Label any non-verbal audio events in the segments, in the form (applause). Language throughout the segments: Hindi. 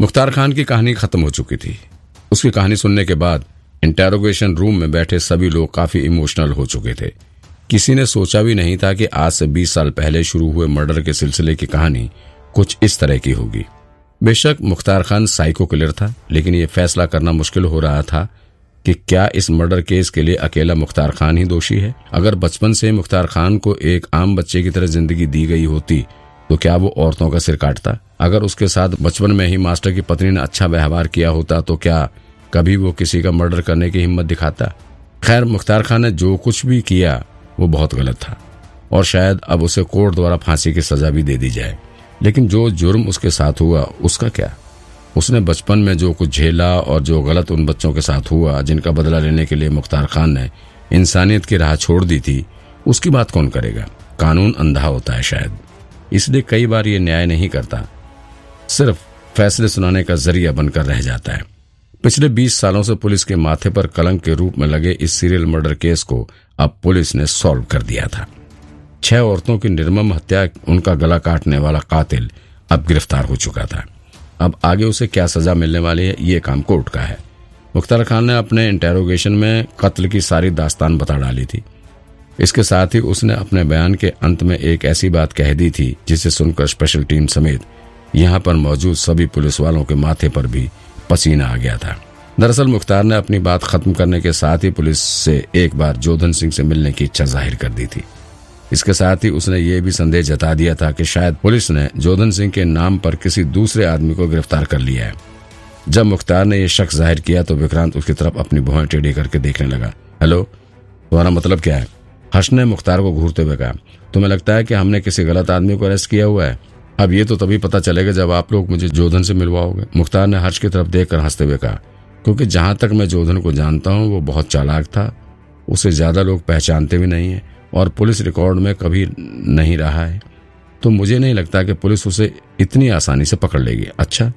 मुख्तार खान की कहानी खत्म हो चुकी थी। उसकी कहानी सुनने के बाद इंटेरोगेशन रूम में बैठे सभी लोग काफ़ी इमोशनल हो चुके थे। किसी ने सोचा भी नहीं था कि आज से 20 साल पहले शुरू हुए मर्डर के सिलसिले की कहानी कुछ इस तरह की होगी। बेशक मुख्तार खान साइको किलर था, लेकिन यह फैसला करना मुश्किल हो रहा था कि क्या इस मर्डर केस के लिए अकेला मुख्तार खान ही दोषी है? अगर बचपन से मुख्तार खान को एक आम बच्चे की तरह ज़िंदगी दी गई होती तो क्या वो औरतों का सिर काटता? अगर उसके साथ बचपन में ही मास्टर की पत्नी ने अच्छा व्यवहार किया होता तो क्या कभी वो किसी का मर्डर करने की हिम्मत दिखाता? खैर, मुख्तार खान ने जो कुछ भी किया, वो बहुत गलत था। और शायद अब उसे कोर्ट द्वारा फांसी की सजा भी दे दी जाए। लेकिन जो जुर्म उसके साथ हुआ, उसका क्या? उसने बचपन में जो कुछ झेला और जो गलत उन बच्चों के साथ हुआ, जिनका बदला लेने के लिए मुख्तार खान ने इंसानियत की राह छोड़ दी थी, उसकी बात कौन करेगा? कानून अंधा होता है शायद। इसलिए कई बार ये न्याय नहीं करता। सिर्फ़ फैसले सुनाने का ज़रिया बनकर रह जाता है। पिछले 20 सालों से पुलिस के माथे पर कलंक के रूप में लगे इस सीरियल मर्डर केस को अब पुलिस ने सॉल्व कर दिया था। छह औरतों की निर्मम हत्या, उनका गला काटने वाला कातिल अब गिरफ़्तार हो चुका था। अब आगे उसे क्या सजा मिलने वाली है, ये काम कोर्ट का है। मुख्तार खान ने अपने इंटेरोगेशन में कत्ल की सारी दास्तान बता डाली थी। इसके साथ ही उसने अपने बयान के अंत में एक ऐसी बात कह दी थी, जिसे सुनकर स्पेशल टीम समेत यहाँ पर मौजूद सभी पुलिस वालों के माथे पर भी पसीना आ गया था। दरअसल मुख्तार ने अपनी बात खत्म करने के साथ ही पुलिस से एक बार जोधन सिंह से मिलने की इच्छा ज़ाहिर कर दी थी। इसके साथ ही उसने ये भी संदेह जता दिया था कि शायद पुलिस ने जोधन सिंह के नाम पर किसी दूसरे आदमी को गिरफ़्तार कर लिया है। जब मुख्तार ने यह शख्स ज़ाहिर किया तो विक्रांत उसकी तरफ़ अपनी भुआं टेढ़ी करके देखने लगा। हेलो, तुम्हारा मतलब क्या है? हर्ष ने मुख्तार को घूरते हुए कहा, तुम्हें लगता है कि हमने किसी गलत आदमी को अरेस्ट किया हुआ है? अब ये तो तभी पता चलेगा जब आप लोग मुझे जोधन से मिलवाओगे। मुख्तार ने हर्ष की तरफ़ देखकर हँसते हुए कहा, क्योंकि जहाँ तक मैं जोधन को जानता हूँ, वो बहुत चालाक था। उसे ज़्यादा लोग पहचानते भी नहीं है और पुलिस रिकॉर्ड में कभी नहीं रहा है। तो मुझे नहीं लगता कि पुलिस उसे इतनी आसानी से पकड़ लेगी। अच्छा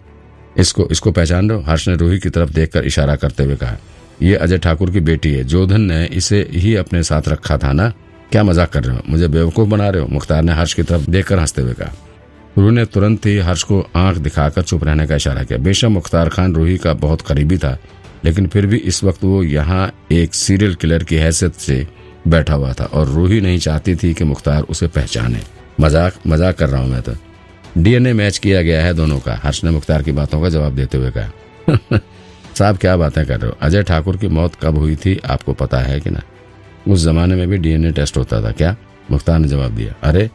इसको इसको पहचान रहे हर्ष ने रूही की तरफ़ देखकर इशारा करते हुए कहा ये अजय ठाकुर की बेटी है। जोधन ने इसे ही अपने साथ रखा था ना? क्या मज़ाक कर रहे हो? मुझे बेवकूफ़ बना रहे हो? मुख्तार ने हर्ष की तरफ़ देखकर हँसते हुए कहा। रूही ने तुरंत ही हर्ष को आँख दिखाकर चुप रहने का इशारा किया। बेशक मुख्तार खान रूही का बहुत करीबी था, लेकिन फिर भी इस वक्त वो यहाँ एक सीरियल किलर की हैसियत से बैठा हुआ था और रूही नहीं चाहती थी कि मुख्तार उसे पहचाने। मज़ाक मज़ाक कर रहा हूँ मैं तो। डीएनए मैच किया गया है दोनों का। हर्ष ने मुख्तार की बातों का जवाब देते हुए कहा। (laughs) साहब, क्या बातें कर रहे हो? अजय ठाकुर की मौत कब हुई थी, आपको पता है कि ना? उस जमाने में भी डीएनए टेस्ट होता था, क्या? मुख्तार ने जवाब दिया। अरे,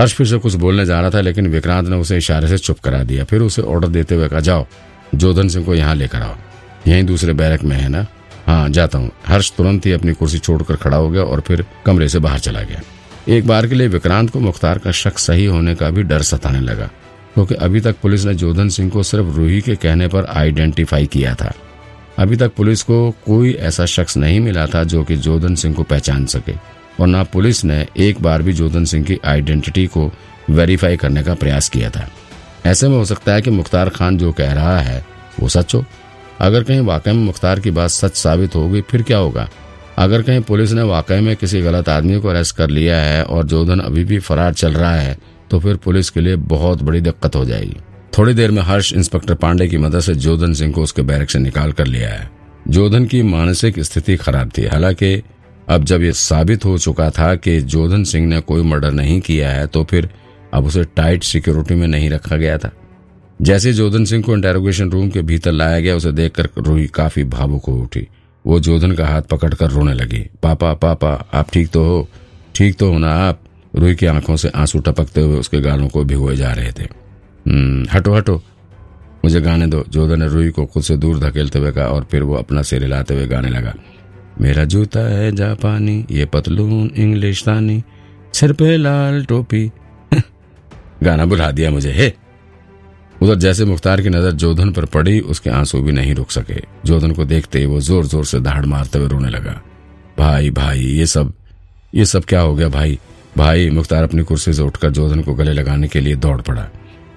हर्ष फिर से कुछ बोलने जा रहा था, लेकिन विक्रांत ने उसे इशारे से चुप करा दिया। फिर उसे ऑर्डर देते हुए कहा, जाओ, जोधन सिंह को यहाँ लेकर आओ। यहीं दूसरे बैरक में है ना? हाँ जाता हूँ। हर्ष तुरंत ही अपनी कुर्सी छोड़कर खड़ा हो गया और फिर कमरे से बाहर चला गया। एक बार के लिए विक्रांत को मुख्तार का शक सही होने का भी डर सताने लगा। क्योंकि अभी तक पुलिस ने जोधन सिंह को सिर्फ़ रूही के कहने पर आइडेंटिफाई किया था। अभी तक पुलिस को कोई ऐसा शख्स नहीं मिला था जो कि जोधन सिंह को पहचान सके, और न पुलिस ने एक बार भी जोधन सिंह की आइडेंटिटी को वेरीफाई करने का प्रयास किया था। ऐसे में हो सकता है कि मुख्तार खान जो कह रहा है, वो सच हो। अगर कहीं वाकई में मुख्तार की बात सच साबित होगी, फिर क्या होगा? अगर कहीं पुलिस ने वाकई में किसी गलत आदमी को अरेस्ट कर लिया है और जोधन अभी भी फरार चल रहा है तो फिर पुलिस के लिए बहुत बड़ी दिक्कत हो जाएगी। थोड़ी देर में हर्ष इंस्पेक्टर पांडे की मदद से जोधन सिंह को उसके बैरक से निकाल कर लिया है जोधन की मानसिक स्थिति खराब थी। हालाँकि, अब जब ये साबित हो चुका था कि जोधन सिंह ने कोई मर्डर नहीं किया है तो फिर अब उसे टाइट सिक्योरिटी में नहीं रखा गया था। जैसे जोधन सिंह को इंटेरोगेशन रूम के भीतर लाया गया, उसे देखकर रूही काफ़ी भावुक हो उठी। वो जोधन का हाथ पकड़कर रोने लगी। पापा पापा, आप ठीक तो हो? ठीक तो हो ना आप? रूही की आँखों से आँसू टपकते हुए उसके गालों को भिगोए जा रहे थे। हम्म हटो हटो। मुझे गाने दो। जोधन ने रूही को खुद से दूर धकेलते हुए कहा और फिर वो अपना सिर हिलाते हुए गाने लगा। मेरा जूता है जापानी, ये पतलून इंग्लिशतानी सिर पे लाल टोपी। (laughs) गाना बुला दिया मुझे, हे। उधर जैसे मुख्तार की नज़र जोधन पर पड़ी, उसके आँसू भी नहीं रुक सके। जोधन को देखते ही वो ज़ोर ज़ोर से दहाड़ मारते हुए रोने लगा। भाई भाई, ये सब ये सब क्या हो गया भाई? भाई मुख्तार अपनी कुर्सी से उठकर जोधन को गले लगाने के लिए दौड़ पड़ा,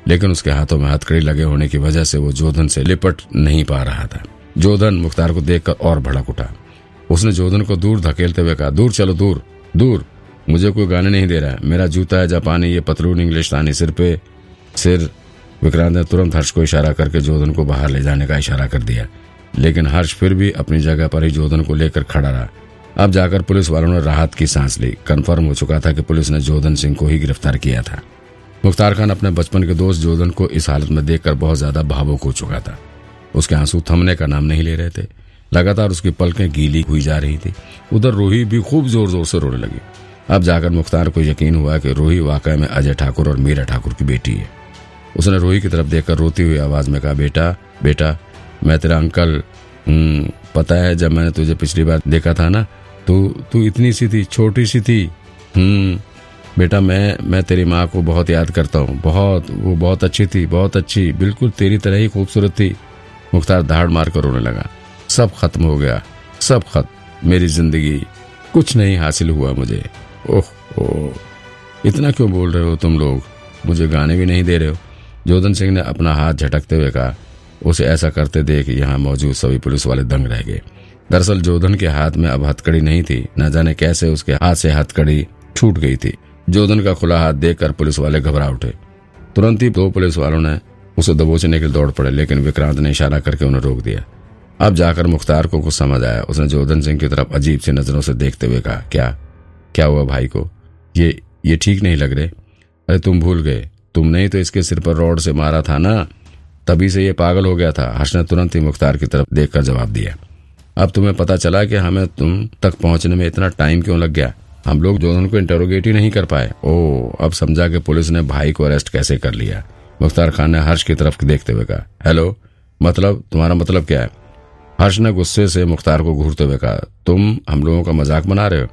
लेकिन उसके हाथों में हथकड़ी लगे होने की वजह से वो जोधन से लिपट नहीं पा रहा था। जोधन मुख्तार को देखकर और भड़क उठा। उसने जोधन को दूर धकेलते हुए कहा, दूर, चलो, दूर दूर, मुझे कोई गाने नहीं दे रहा है। मेरा जूता है जापानी, ये पतलून इंग्लिश तानी सिर पे, सिर विक्रांत ने तुरंत हर्ष को इशारा करके जोधन को बाहर ले जाने का इशारा कर दिया। लेकिन हर्ष फिर भी अपनी जगह पर ही जोधन को लेकर खड़ा रहा। अब जाकर पुलिस वालों ने राहत की सांस ली। कन्फर्म हो चुका था कि पुलिस ने जोधन सिंह को ही गिरफ़्तार किया था। मुख्तार खान अपने बचपन के दोस्त जोधन को इस हालत में देखकर बहुत ज़्यादा भावुक हो चुका था। उसके आँसू थमने का नाम नहीं ले रहे थे। लगातार उसकी पलकें गीली हुई जा रही थी। उधर रूही भी खूब ज़ोर ज़ोर से रोने लगी। अब जाकर मुख्तार को यकीन हुआ कि रूही वाकई में अजय ठाकुर और मीरा ठाकुर की बेटी है। उसने रूही की तरफ़ देखकर रोती हुई आवाज़ में कहा बेटा बेटा मैं तेरा अंकल हम्म, पता है जब मैंने तुझे पिछली बार देखा था ना तू तू इतनी सी थी, छोटी सी थी। हम्म बेटा मैं मैं तेरी माँ को बहुत याद करता हूँ। बहुत, वो बहुत अच्छी थी, बहुत अच्छी, बिल्कुल तेरी तरह ही खूबसूरत थी। मुख्तार धाड़ मार कर रोने लगा। सब खत्म हो गया, सब खत्म मेरी ज़िंदगी। कुछ नहीं हासिल हुआ मुझे। ओह ओह, इतना क्यों बोल रहे हो तुम लोग? मुझे गाने भी नहीं दे रहे हो। जोधन सिंह ने अपना हाथ झटकते हुए कहा, उसे ऐसा करते देख, यहाँ मौजूद सभी पुलिस वाले दंग रह गए। दरअसल जोधन के हाथ में अब हथकड़ी नहीं थी। न जाने कैसे उसके हाथ से हथकड़ी छूट गई थी। जोधन का खुला हाथ देखकर पुलिस वाले घबरा उठे। तुरंत ही दो पुलिस वालों ने उसे दबोचने के लिए दौड़ पड़े, लेकिन विक्रांत ने इशारा करके उन्हें रोक दिया। अब जाकर मुख्तार को कुछ समझ आया। उसने जोधन सिंह की तरफ़ अजीब सी नज़रों से देखते हुए कहा, क्या? क्या हुआ भाई को? ये ये ठीक नहीं लग रहे? अरे तुम भूल गए। तुमने ही तो इसके सिर पर रोड से मारा था ना? तभी से ये पागल हो गया था। हर्ष ने तुरंत ही मुख्तार की तरफ़ देखकर जवाब दिया। अब तुम्हें पता चला कि हमें तुम तक पहुँचने में इतना टाइम क्यों लग गया? हम लोग जोधन को इंटरोगेट ही नहीं कर पाए। ओ अब समझा कि पुलिस ने भाई को अरेस्ट कैसे कर लिया। मुख्तार खान ने हर्ष की तरफ़ देखते हुए कहा, हेलो मतलब तुम्हारा मतलब क्या है? हर्ष ने गुस्से से मुख्तार को घूरते हुए कहा, तुम हम लोगों का मज़ाक बना रहे हो?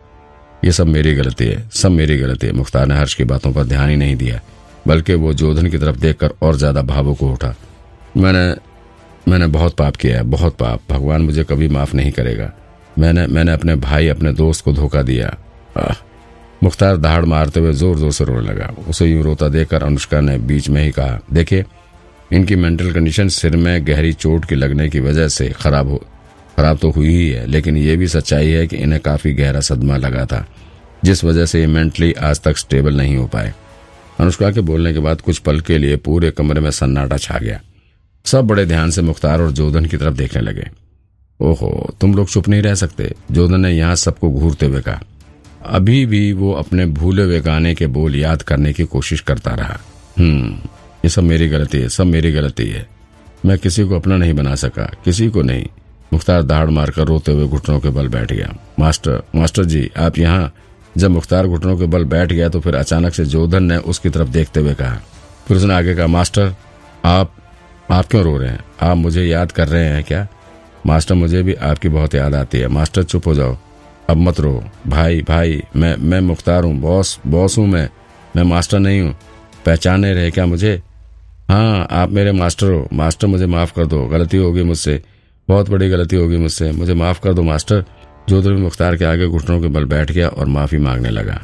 ये सब मेरी गलती है, सब मेरी गलती है। मुख्तार ने हर्ष की बातों पर ध्यान ही नहीं दिया, बल्कि वो जोधन की तरफ़ देखकर और ज़्यादा भावुक उठा। मैंने मैंने बहुत पाप किया है, बहुत पाप। भगवान मुझे कभी माफ़ नहीं करेगा। मैंने मैंने अपने भाई, अपने दोस्त को धोखा दिया। मुख्तार दहाड़ मारते हुए ज़ोर ज़ोर से रोने लगा। उसे यूँ रोता देखकर अनुष्का ने बीच में ही कहा, देखिए, इनकी मेंटल कंडीशन सिर में गहरी चोट के लगने की वजह से खराब हो, खराब तो हुई ही है, लेकिन ये भी सच्चाई है कि इन्हें काफ़ी गहरा सदमा लगा था, जिस वजह से ये मेंटली आज तक स्टेबल नहीं हो पाए। अनुष्का के बोलने के बाद कुछ पल के लिए पूरे कमरे में सन्नाटा छा गया। सब बड़े ध्यान से मुख्तार और जोधन की तरफ़ देखने लगे। ओहो, तुम लोग चुप नहीं रह सकते जोधन ने यहाँ सबको घूरते हुए कहा। अभी भी वो अपने भूले हुए गाने के बोल याद करने की कोशिश करता रहा। हम्म ये सब मेरी गलती है, सब मेरी गलती है। मैं किसी को अपना नहीं बना सका, किसी को नहीं। मुख्तार दहाड़ मारकर रोते हुए घुटनों के बल बैठ गया। मास्टर मास्टर जी, आप यहाँ? जब मुख्तार घुटनों के बल बैठ गया तो फिर अचानक से जोधन ने उसकी तरफ़ देखते हुए कहा। फिर उसने आगे कहा, मास्टर, आप आप क्यों रो रहे हैं। आप मुझे याद कर रहे हैं क्या? मास्टर, मुझे भी आपकी बहुत याद आती है। मास्टर, चुप हो जाओ। अब मत रो। भाई भाई, मैं मैं मुख्तार हूँ। बॉस बॉस हूँ मैं। मैं मास्टर नहीं हूँ। पहचाने रहे क्या मुझे? हाँ आप मेरे मास्टर हो। मास्टर, मुझे माफ़ कर दो। गलती होगी मुझसे। बहुत बड़ी गलती होगी मुझसे। मुझे माफ़ कर दो, मास्टर। जोधरी मुख्तार के आगे घुटनों के बल बैठ गया और माफ़ी मांगने लगा।